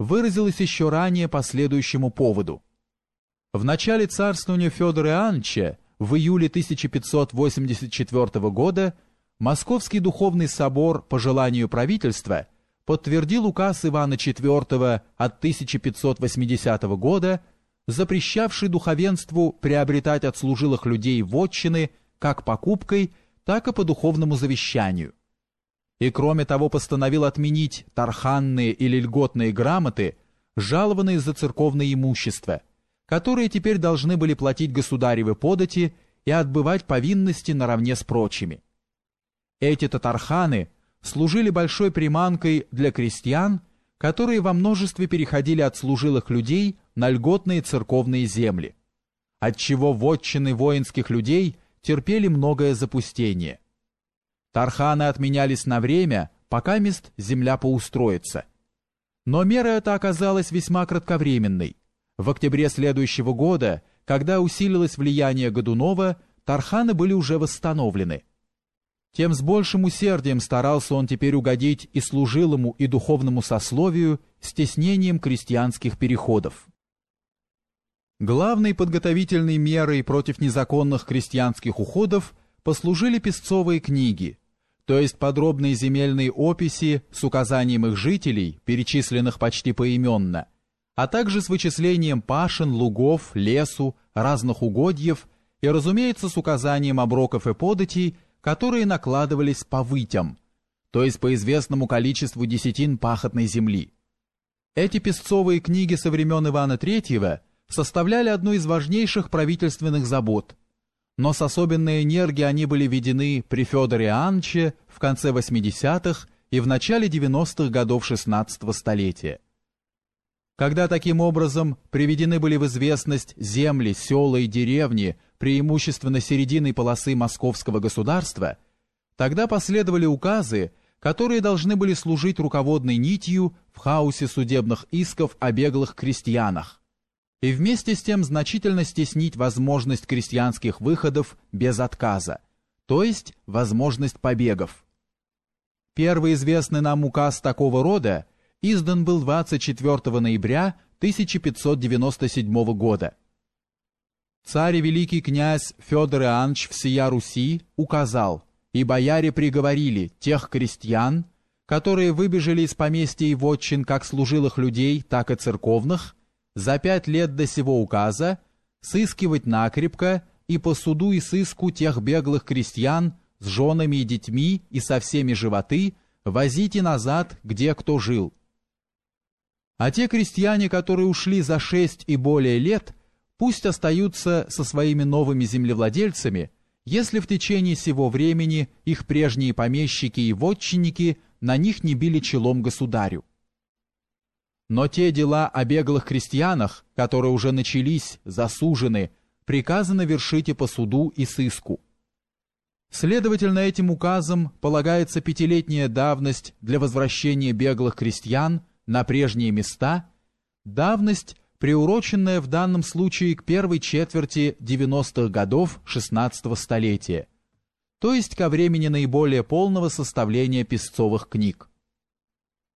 выразилось еще ранее по следующему поводу. В начале царствования Федора Иоанновича в июле 1584 года Московский духовный собор по желанию правительства подтвердил указ Ивана IV от 1580 года, запрещавший духовенству приобретать от служилых людей вотчины как покупкой, так и по духовному завещанию. И кроме того постановил отменить тарханные или льготные грамоты, жалованные за церковное имущество, которые теперь должны были платить государевы подати и отбывать повинности наравне с прочими. Эти татарханы служили большой приманкой для крестьян, которые во множестве переходили от служилых людей на льготные церковные земли, отчего вотчины воинских людей терпели многое запустение. Тарханы отменялись на время, пока мест земля поустроится. Но мера эта оказалась весьма кратковременной. В октябре следующего года, когда усилилось влияние Годунова, Тарханы были уже восстановлены. Тем с большим усердием старался он теперь угодить и служилому, и духовному сословию стеснением крестьянских переходов. Главной подготовительной мерой против незаконных крестьянских уходов послужили песцовые книги, то есть подробные земельные описи с указанием их жителей, перечисленных почти поименно, а также с вычислением пашин, лугов, лесу, разных угодьев и, разумеется, с указанием оброков и податей, которые накладывались по вытям, то есть по известному количеству десятин пахотной земли. Эти песцовые книги со времен Ивана III составляли одну из важнейших правительственных забот, но с особенной энергией они были введены при Федоре Иоанновиче в конце 80-х и в начале 90-х годов 16 столетия. Когда таким образом приведены были в известность земли, села и деревни, преимущественно серединой полосы московского государства, тогда последовали указы, которые должны были служить руководной нитью в хаосе судебных исков о беглых крестьянах и вместе с тем значительно стеснить возможность крестьянских выходов без отказа, то есть возможность побегов. Первый известный нам указ такого рода издан был 24 ноября 1597 года. Царь и великий князь Федор Иоаннович всея Руси указал, и бояре приговорили тех крестьян, которые выбежали из поместья и вотчин как служилых людей, так и церковных, за пять лет до сего указа сыскивать накрепко и по суду и сыску тех беглых крестьян с женами и детьми и со всеми животы возите назад, где кто жил, а те крестьяне, которые ушли за шесть и более лет, пусть остаются со своими новыми землевладельцами, если в течение сего времени их прежние помещики и вотчинники на них не били челом государю. Но те дела о беглых крестьянах, которые уже начались, засужены, приказано вершить и по суду и сыску. Следовательно, этим указом полагается пятилетняя давность для возвращения беглых крестьян на прежние места, давность, приуроченная в данном случае к первой четверти 90-х годов XVI столетия, то есть ко времени наиболее полного составления песцовых книг.